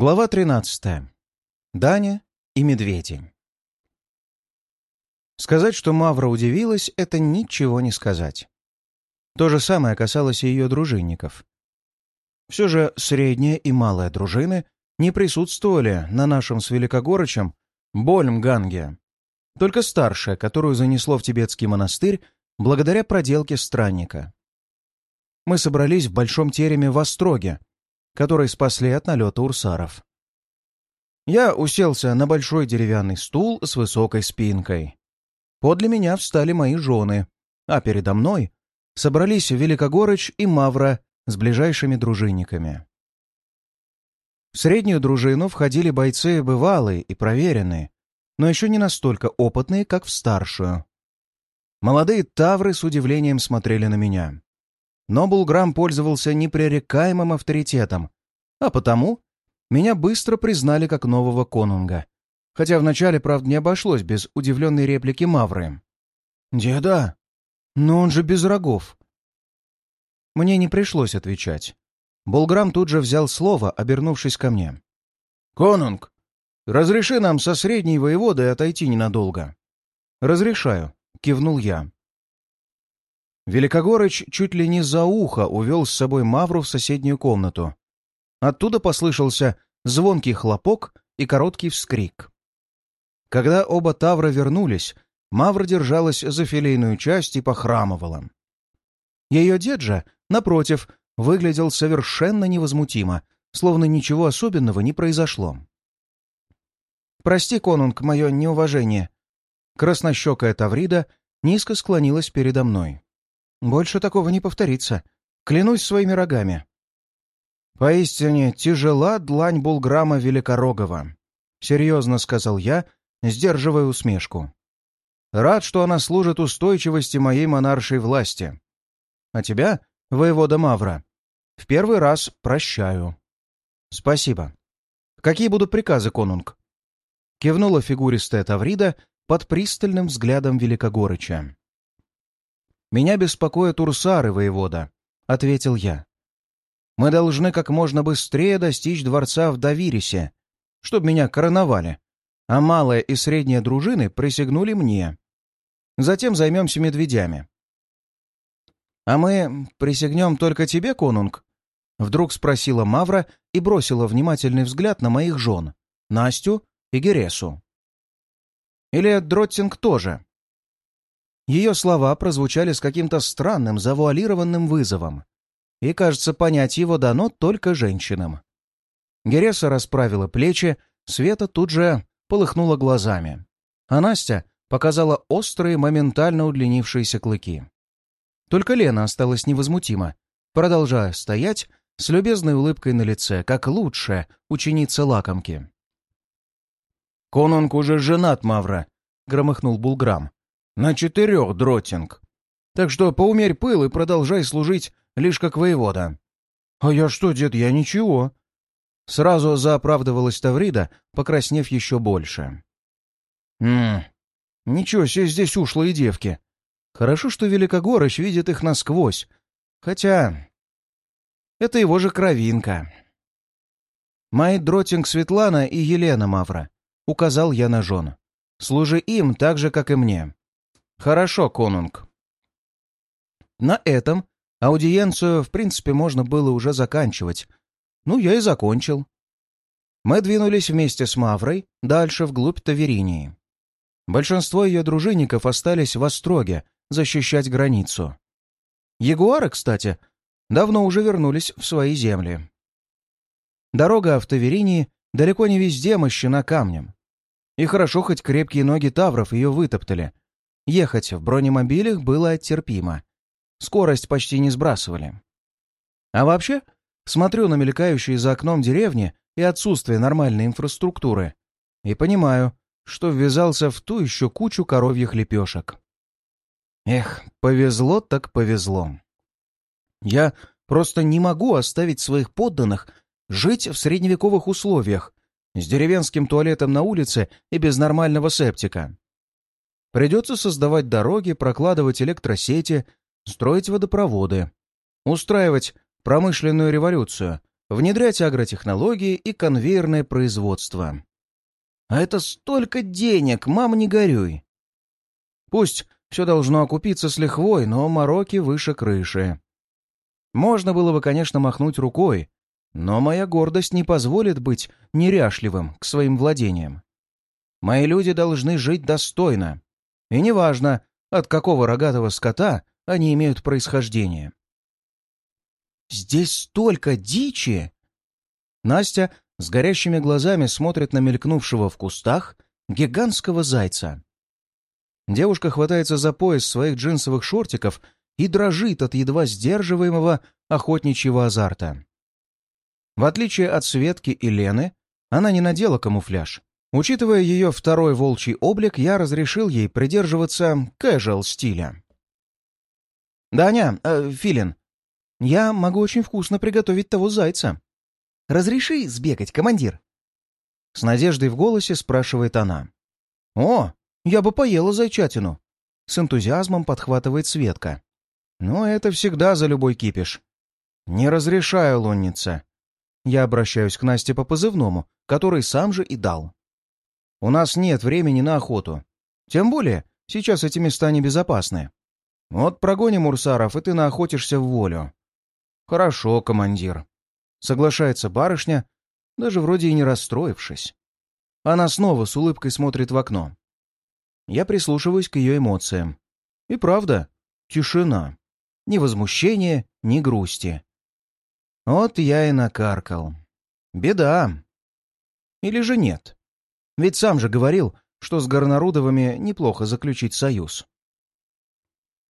Глава 13. Даня и медведи. Сказать, что Мавра удивилась, это ничего не сказать. То же самое касалось и ее дружинников. Все же средняя и малая дружины не присутствовали на нашем с Великогорычем Больмганге. Только старшая, которую занесло в тибетский монастырь благодаря проделке странника. Мы собрались в большом тереме в Остроге, которые спасли от налета урсаров. Я уселся на большой деревянный стул с высокой спинкой. Подле меня встали мои жены, а передо мной собрались Великогорыч и Мавра с ближайшими дружинниками. В среднюю дружину входили бойцы бывалые и проверенные, но еще не настолько опытные, как в старшую. Молодые тавры с удивлением смотрели на меня. Но Булграм пользовался непререкаемым авторитетом, а потому меня быстро признали как нового конунга. Хотя вначале, правда, не обошлось без удивленной реплики Мавры. «Деда, но он же без рогов». Мне не пришлось отвечать. Булграм тут же взял слово, обернувшись ко мне. «Конунг, разреши нам со средней воеводой отойти ненадолго». «Разрешаю», — кивнул я. Великогорыч чуть ли не за ухо увел с собой Мавру в соседнюю комнату. Оттуда послышался звонкий хлопок и короткий вскрик. Когда оба тавра вернулись, Мавра держалась за филейную часть и похрамывала. Ее дед же, напротив, выглядел совершенно невозмутимо, словно ничего особенного не произошло. «Прости, конунг, мое неуважение». Краснощекая Таврида низко склонилась передо мной. Больше такого не повторится. Клянусь своими рогами. Поистине тяжела длань Булграма Великорогова. Серьезно сказал я, сдерживая усмешку. Рад, что она служит устойчивости моей монаршей власти. А тебя, воевода Мавра, в первый раз прощаю. Спасибо. Какие будут приказы, конунг? Кивнула фигуристая Таврида под пристальным взглядом Великогорыча. «Меня беспокоят урсары, воевода», — ответил я. «Мы должны как можно быстрее достичь дворца в Давирисе, чтобы меня короновали, а малая и средняя дружины присягнули мне. Затем займемся медведями». «А мы присягнем только тебе, конунг?» Вдруг спросила Мавра и бросила внимательный взгляд на моих жен, Настю и Гересу. «Или Дроттинг тоже?» Ее слова прозвучали с каким-то странным, завуалированным вызовом. И, кажется, понять его дано только женщинам. Гереса расправила плечи, Света тут же полыхнула глазами. А Настя показала острые, моментально удлинившиеся клыки. Только Лена осталась невозмутима, продолжая стоять с любезной улыбкой на лице, как лучшая ученица лакомки. «Конунг уже женат, Мавра», — громыхнул Булграм на четырех дротинг. Так что поумерь пыл и продолжай служить лишь как воевода. — А я что, дед, я ничего. Сразу заоправдывалась Таврида, покраснев еще больше. — Ммм, ничего себе здесь ушлые девки. Хорошо, что Великогорыч видит их насквозь. Хотя... Это его же кровинка. Мои дротинг Светлана и Елена Мавра. Указал я на жен. Служи им так же, как и мне. «Хорошо, конунг». На этом аудиенцию, в принципе, можно было уже заканчивать. Ну, я и закончил. Мы двинулись вместе с Маврой дальше вглубь Таверинии. Большинство ее дружинников остались в Остроге защищать границу. Ягуары, кстати, давно уже вернулись в свои земли. Дорога в Таверинии далеко не везде мощена камнем. И хорошо, хоть крепкие ноги тавров ее вытоптали, Ехать в бронемобилях было терпимо. Скорость почти не сбрасывали. А вообще, смотрю на мелькающие за окном деревни и отсутствие нормальной инфраструктуры и понимаю, что ввязался в ту еще кучу коровьих лепешек. Эх, повезло так повезло. Я просто не могу оставить своих подданных жить в средневековых условиях, с деревенским туалетом на улице и без нормального септика. Придется создавать дороги, прокладывать электросети, строить водопроводы, устраивать промышленную революцию, внедрять агротехнологии и конвейерное производство. А это столько денег, мам, не горюй. Пусть все должно окупиться с лихвой, но мороки выше крыши. Можно было бы, конечно, махнуть рукой, но моя гордость не позволит быть неряшливым к своим владениям. Мои люди должны жить достойно. И неважно, от какого рогатого скота они имеют происхождение. «Здесь столько дичи!» Настя с горящими глазами смотрит на мелькнувшего в кустах гигантского зайца. Девушка хватается за пояс своих джинсовых шортиков и дрожит от едва сдерживаемого охотничьего азарта. В отличие от Светки и Лены, она не надела камуфляж. Учитывая ее второй волчий облик, я разрешил ей придерживаться casual стиля. «Даня, э, Филин, я могу очень вкусно приготовить того зайца. Разреши сбегать, командир?» С надеждой в голосе спрашивает она. «О, я бы поела зайчатину!» С энтузиазмом подхватывает Светка. «Но это всегда за любой кипиш. Не разрешаю, лунница. Я обращаюсь к Насте по позывному, который сам же и дал. У нас нет времени на охоту. Тем более, сейчас эти места небезопасны. Вот прогоним урсаров, и ты наохотишься в волю. Хорошо, командир. Соглашается барышня, даже вроде и не расстроившись. Она снова с улыбкой смотрит в окно. Я прислушиваюсь к ее эмоциям. И правда, тишина. Ни возмущения, ни грусти. Вот я и накаркал. Беда. Или же нет? Ведь сам же говорил, что с Горнарудовыми неплохо заключить союз.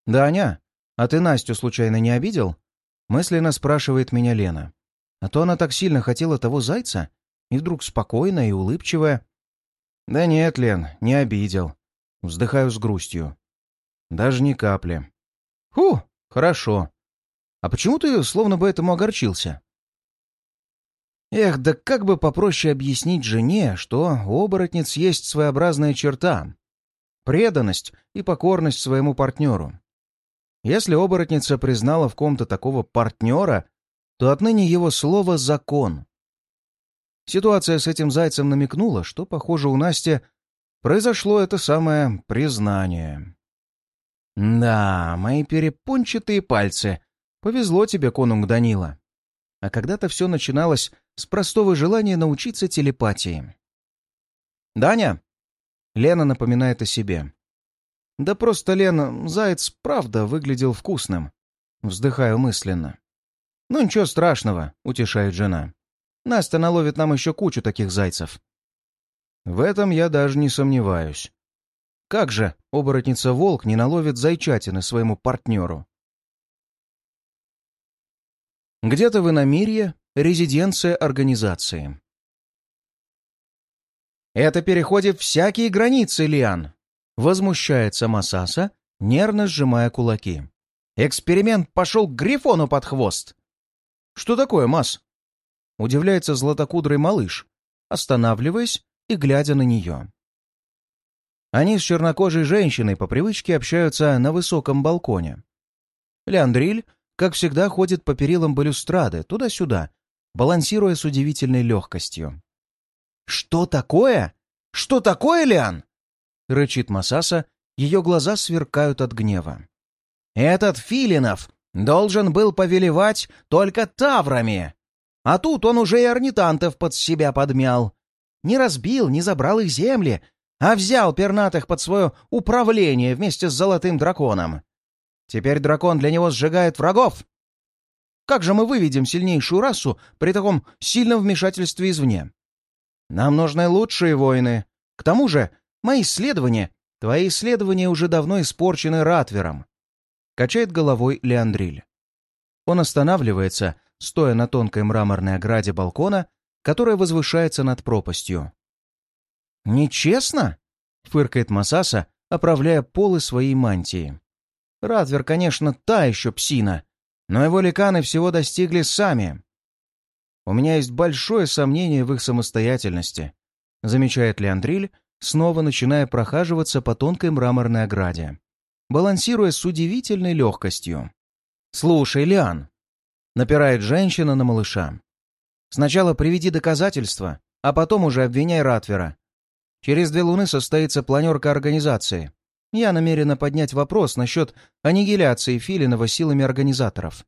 «Даня, а ты Настю случайно не обидел?» Мысленно спрашивает меня Лена. А то она так сильно хотела того зайца, и вдруг спокойная и улыбчивая. «Да нет, Лен, не обидел». Вздыхаю с грустью. Даже ни капли. «Фу, хорошо. А почему ты словно бы этому огорчился?» Эх, да как бы попроще объяснить жене, что оборотниц есть своеобразная черта — преданность и покорность своему партнеру. Если оборотница признала в ком-то такого партнера, то отныне его слово — закон. Ситуация с этим зайцем намекнула, что, похоже, у Насти произошло это самое признание. Да, мои перепончатые пальцы. Повезло тебе, конунг Данила. А когда-то все начиналось с простого желания научиться телепатии. «Даня!» — Лена напоминает о себе. «Да просто, Лена, заяц правда выглядел вкусным». Вздыхаю мысленно. «Ну ничего страшного», — утешает жена. «Настя наловит нам еще кучу таких зайцев». В этом я даже не сомневаюсь. Как же оборотница-волк не наловит зайчатины своему партнеру? Где-то в иномирье резиденция организации. «Это переходит всякие границы, Лиан!» — возмущается Масаса, нервно сжимая кулаки. «Эксперимент пошел к Грифону под хвост!» «Что такое, Мас?» — удивляется златокудрый малыш, останавливаясь и глядя на нее. Они с чернокожей женщиной по привычке общаются на высоком балконе. Леандриль как всегда, ходит по перилам балюстрады, туда-сюда, балансируя с удивительной легкостью. «Что такое? Что такое, Лиан?» — рычит Масаса, ее глаза сверкают от гнева. «Этот Филинов должен был повелевать только таврами, а тут он уже и орнитантов под себя подмял. Не разбил, не забрал их земли, а взял пернатых под свое управление вместе с золотым драконом. Теперь дракон для него сжигает врагов. Как же мы выведем сильнейшую расу при таком сильном вмешательстве извне? Нам нужны лучшие воины. К тому же, мои исследования, твои исследования уже давно испорчены Ратвером. Качает головой Леандриль. Он останавливается, стоя на тонкой мраморной ограде балкона, которая возвышается над пропастью. «Нечестно?» — фыркает Масаса, оправляя полы своей мантии. Радвер, конечно, та еще псина, но его ликаны всего достигли сами. У меня есть большое сомнение в их самостоятельности, замечает Леандриль, снова начиная прохаживаться по тонкой мраморной ограде, балансируя с удивительной легкостью. «Слушай, Лиан», — напирает женщина на малыша, Сначала приведи доказательства, а потом уже обвиняй Ратвера. Через две луны состоится планерка организации. Я намерена поднять вопрос насчет аннигиляции Филинова силами организаторов.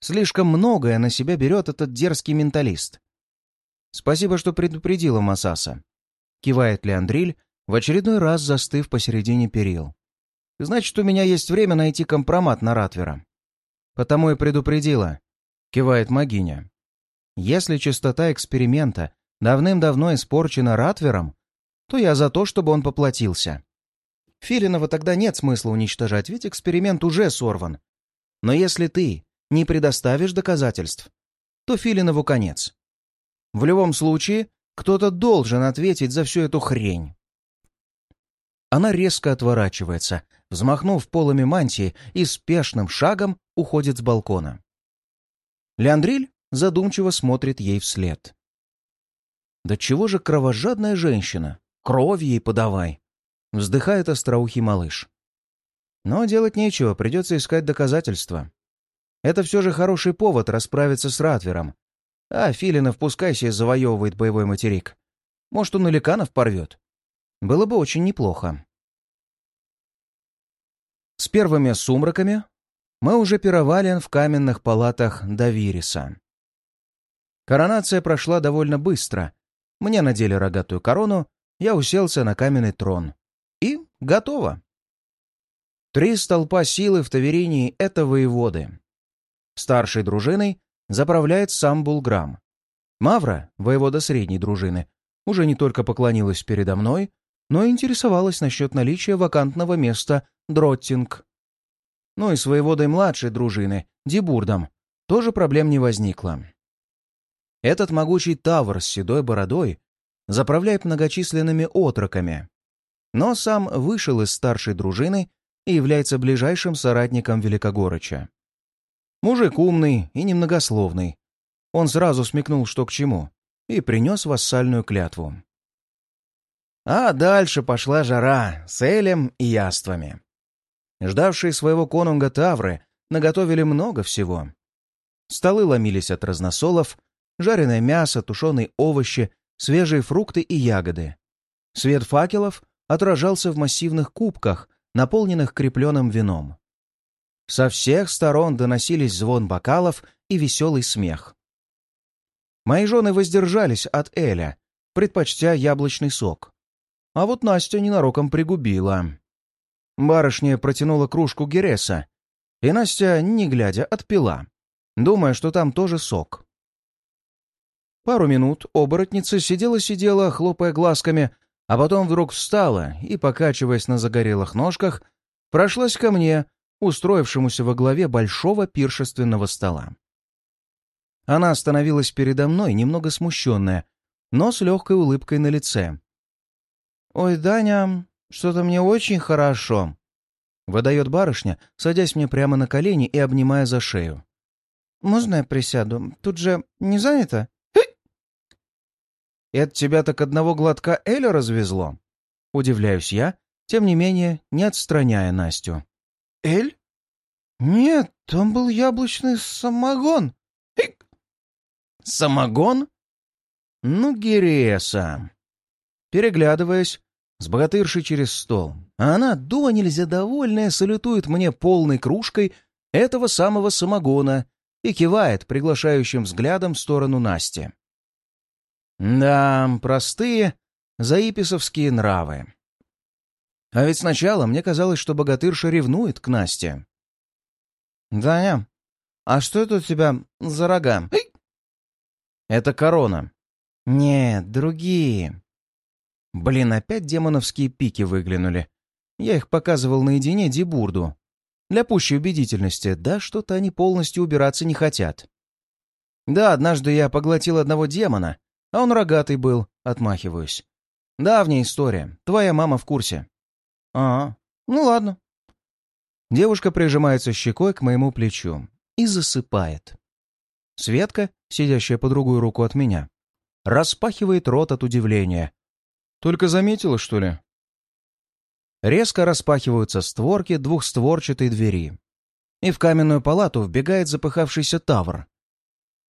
Слишком многое на себя берет этот дерзкий менталист. Спасибо, что предупредила Масаса. Кивает Леандриль, в очередной раз застыв посередине перил. Значит, у меня есть время найти компромат на Ратвера. Потому и предупредила. Кивает Магиня. Если частота эксперимента давным-давно испорчена Ратвером, то я за то, чтобы он поплатился. Филинова тогда нет смысла уничтожать, ведь эксперимент уже сорван. Но если ты не предоставишь доказательств, то Филинову конец. В любом случае, кто-то должен ответить за всю эту хрень. Она резко отворачивается, взмахнув полами мантии и спешным шагом уходит с балкона. Леандриль задумчиво смотрит ей вслед. «Да чего же кровожадная женщина? Кровь ей подавай!» — вздыхает остроухий малыш. Но делать нечего, придется искать доказательства. Это все же хороший повод расправиться с Ратвером. А Филинов пускай себе завоевывает боевой материк. Может, он и Ликанов порвет. Было бы очень неплохо. С первыми сумраками мы уже пировали в каменных палатах Давириса. Коронация прошла довольно быстро. Мне надели рогатую корону, я уселся на каменный трон. Готово. Три столпа силы в Таверинии — это воеводы. Старшей дружиной заправляет сам Булграм. Мавра, воевода средней дружины, уже не только поклонилась передо мной, но и интересовалась насчет наличия вакантного места Дроттинг. Ну и с воеводой младшей дружины, Дебурдом, тоже проблем не возникло. Этот могучий тавр с седой бородой заправляет многочисленными отроками, но сам вышел из старшей дружины и является ближайшим соратником Великогорыча. Мужик умный и немногословный. Он сразу смекнул, что к чему, и принес вассальную клятву. А дальше пошла жара с элем и яствами. Ждавшие своего конунга Тавры наготовили много всего. Столы ломились от разносолов, жареное мясо, тушеные овощи, свежие фрукты и ягоды. Свет факелов отражался в массивных кубках, наполненных крепленным вином. Со всех сторон доносились звон бокалов и веселый смех. Мои жены воздержались от Эля, предпочтя яблочный сок. А вот Настя ненароком пригубила. Барышня протянула кружку Гереса, и Настя, не глядя, отпила, думая, что там тоже сок. Пару минут оборотница сидела-сидела, хлопая глазками, а потом вдруг встала и, покачиваясь на загорелых ножках, прошлась ко мне, устроившемуся во главе большого пиршественного стола. Она остановилась передо мной, немного смущенная, но с легкой улыбкой на лице. «Ой, Даня, что-то мне очень хорошо», — выдает барышня, садясь мне прямо на колени и обнимая за шею. «Можно я присяду? Тут же не занято?» «Это тебя так одного глотка Эля развезло?» Удивляюсь я, тем не менее, не отстраняя Настю. «Эль?» «Нет, там был яблочный самогон». Хик! «Самогон?» «Ну, Гереса!» Переглядываясь, с богатыршей через стол, а она, до нельзя довольная, салютует мне полной кружкой этого самого самогона и кивает приглашающим взглядом в сторону Насти. Да, простые заиписовские нравы. А ведь сначала мне казалось, что богатырша ревнует к Насте. «Даня, а что это у тебя за рога?» «Это корона». «Нет, другие». Блин, опять демоновские пики выглянули. Я их показывал наедине Дебурду. Для пущей убедительности, да что-то они полностью убираться не хотят. Да, однажды я поглотил одного демона, а он рогатый был, отмахиваюсь. Давняя история. Твоя мама в курсе. А, ну ладно. Девушка прижимается щекой к моему плечу и засыпает. Светка, сидящая по другую руку от меня, распахивает рот от удивления. Только заметила, что ли? Резко распахиваются створки двухстворчатой двери. И в каменную палату вбегает запыхавшийся тавр.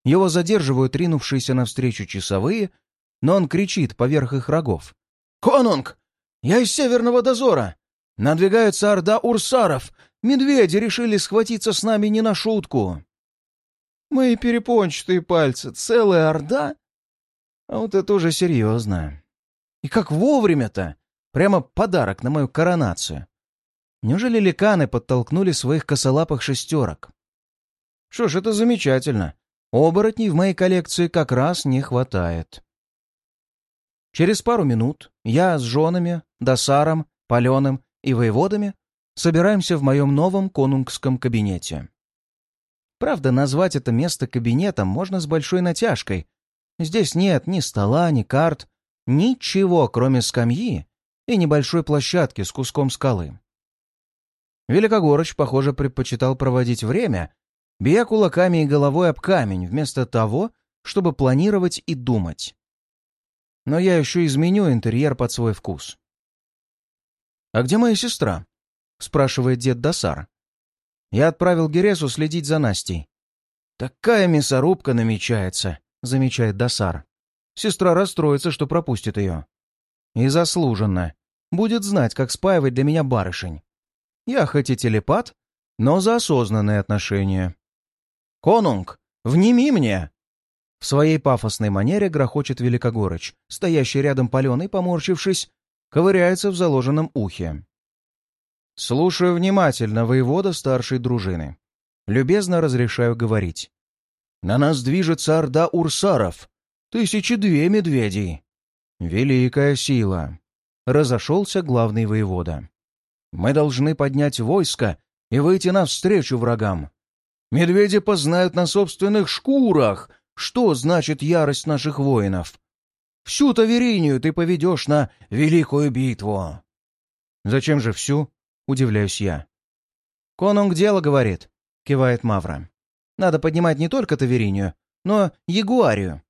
Его задерживают ринувшиеся навстречу часовые, но он кричит поверх их рогов. «Конунг! Я из Северного дозора! Надвигается орда урсаров! Медведи решили схватиться с нами не на шутку!» «Мои перепончатые пальцы! Целая орда?» А вот это уже серьезно. И как вовремя-то! Прямо подарок на мою коронацию. Неужели ликаны подтолкнули своих косолапых шестерок? Что ж, это замечательно. Оборотней в моей коллекции как раз не хватает. Через пару минут я с женами, досаром, паленым и воеводами собираемся в моем новом конунгском кабинете. Правда, назвать это место кабинетом можно с большой натяжкой. Здесь нет ни стола, ни карт, ничего, кроме скамьи и небольшой площадки с куском скалы. Великогорыч, похоже, предпочитал проводить время, бия кулаками и головой об камень, вместо того, чтобы планировать и думать. Но я еще изменю интерьер под свой вкус. «А где моя сестра?» — спрашивает дед Досар. Я отправил Гересу следить за Настей. «Такая мясорубка намечается», — замечает Досар. Сестра расстроится, что пропустит ее. И заслуженно. Будет знать, как спаивать для меня барышень. Я хоть и телепат, но за осознанные отношения. «Конунг, вними мне!» В своей пафосной манере грохочет Великогорыч, стоящий рядом паленый, поморщившись, ковыряется в заложенном ухе. Слушаю внимательно воевода старшей дружины. Любезно разрешаю говорить. На нас движется орда урсаров. Тысячи две медведей. Великая сила. Разошелся главный воевода. Мы должны поднять войско и выйти навстречу врагам. Медведи познают на собственных шкурах, что значит ярость наших воинов. Всю Таверинию ты поведешь на великую битву. Зачем же всю? Удивляюсь я. Конунг дело говорит, кивает Мавра. Надо поднимать не только Таверинию, но Ягуарию.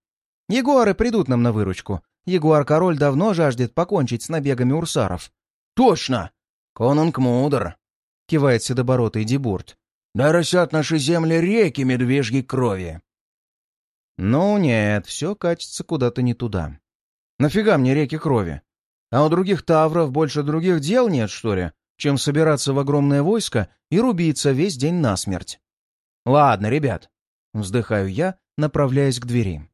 Ягуары придут нам на выручку. Ягуар-король давно жаждет покончить с набегами урсаров. Точно! «Конунг мудр», — кивает седоборотый Дебурт. «Да росят наши земли реки медвежьей крови». «Ну нет, все катится куда-то не туда. Нафига мне реки крови? А у других тавров больше других дел нет, что ли, чем собираться в огромное войско и рубиться весь день насмерть?» «Ладно, ребят», — вздыхаю я, направляясь к двери.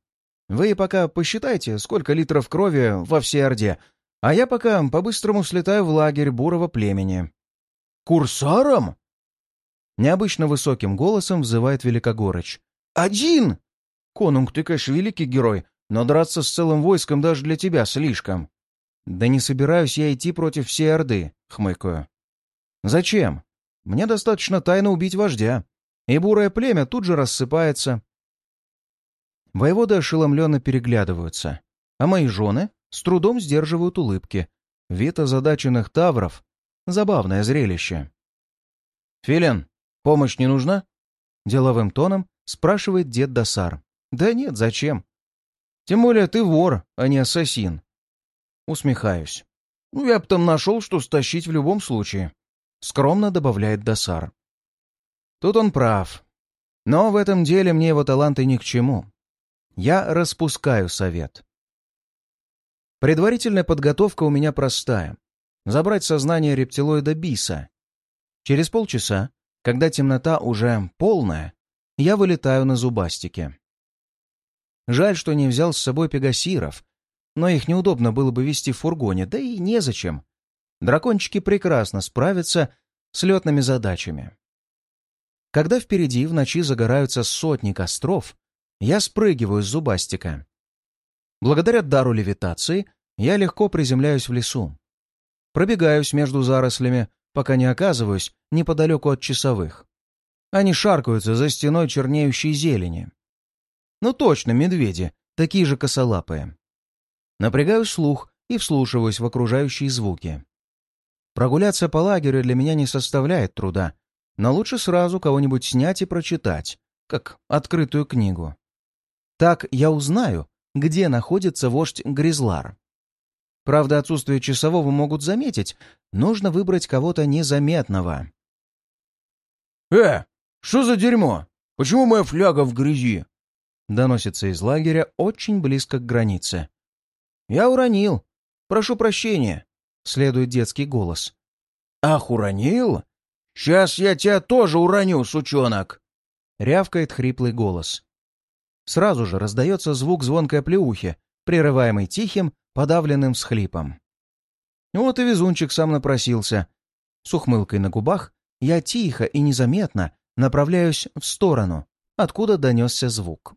«Вы пока посчитайте, сколько литров крови во всей Орде, а я пока по-быстрому слетаю в лагерь бурого племени. «Курсаром?» Необычно высоким голосом взывает Великогорыч. «Один!» «Конунг, ты, конечно, великий герой, но драться с целым войском даже для тебя слишком». «Да не собираюсь я идти против всей Орды», — хмыкаю. «Зачем? Мне достаточно тайно убить вождя, и бурое племя тут же рассыпается». Воеводы ошеломленно переглядываются, а мои жены с трудом сдерживают улыбки. Вид озадаченных тавров — забавное зрелище. «Филин, помощь не нужна?» — деловым тоном спрашивает дед Досар. «Да нет, зачем? Тем более ты вор, а не ассасин». Усмехаюсь. «Ну, я бы там нашел, что стащить в любом случае», — скромно добавляет Досар. Тут он прав. Но в этом деле мне его таланты ни к чему. Я распускаю совет. Предварительная подготовка у меня простая. Забрать сознание рептилоида Биса. Через полчаса, когда темнота уже полная, я вылетаю на зубастике. Жаль, что не взял с собой пегасиров, но их неудобно было бы вести в фургоне, да и незачем. Дракончики прекрасно справятся с летными задачами. Когда впереди в ночи загораются сотни костров, я спрыгиваю с зубастика. Благодаря дару левитации я легко приземляюсь в лесу. Пробегаюсь между зарослями, пока не оказываюсь неподалеку от часовых. Они шаркаются за стеной чернеющей зелени. Ну точно, медведи, такие же косолапые. Напрягаю слух и вслушиваюсь в окружающие звуки. Прогуляться по лагерю для меня не составляет труда, но лучше сразу кого-нибудь снять и прочитать, как открытую книгу. Так я узнаю, где находится вождь Гризлар. Правда, отсутствие часового могут заметить. Нужно выбрать кого-то незаметного. «Э, что за дерьмо? Почему моя фляга в грязи?» Доносится из лагеря очень близко к границе. «Я уронил. Прошу прощения», — следует детский голос. «Ах, уронил? Сейчас я тебя тоже уроню, сучонок!» — рявкает хриплый голос. Сразу же раздается звук звонкой оплеухи, прерываемый тихим, подавленным всхлипом. Вот и везунчик сам напросился. С ухмылкой на губах я тихо и незаметно направляюсь в сторону, откуда донесся звук.